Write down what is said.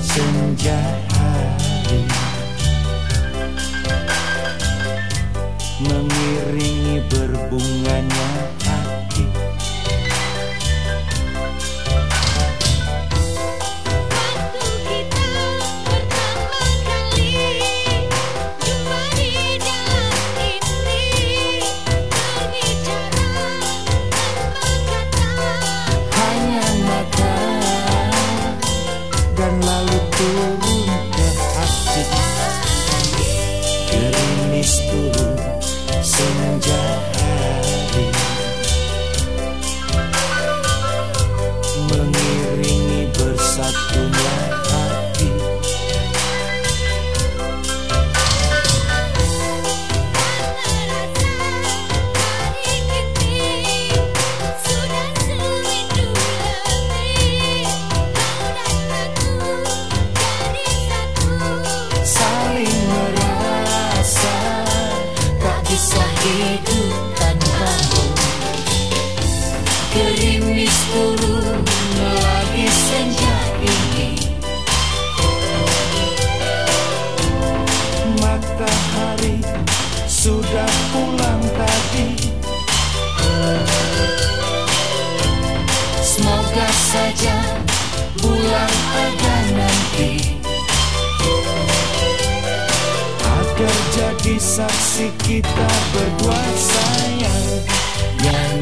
senja hari. Mengiringi berbunganya hati. Sepuluh senja kerja di saksi kita berdua sayang. Yang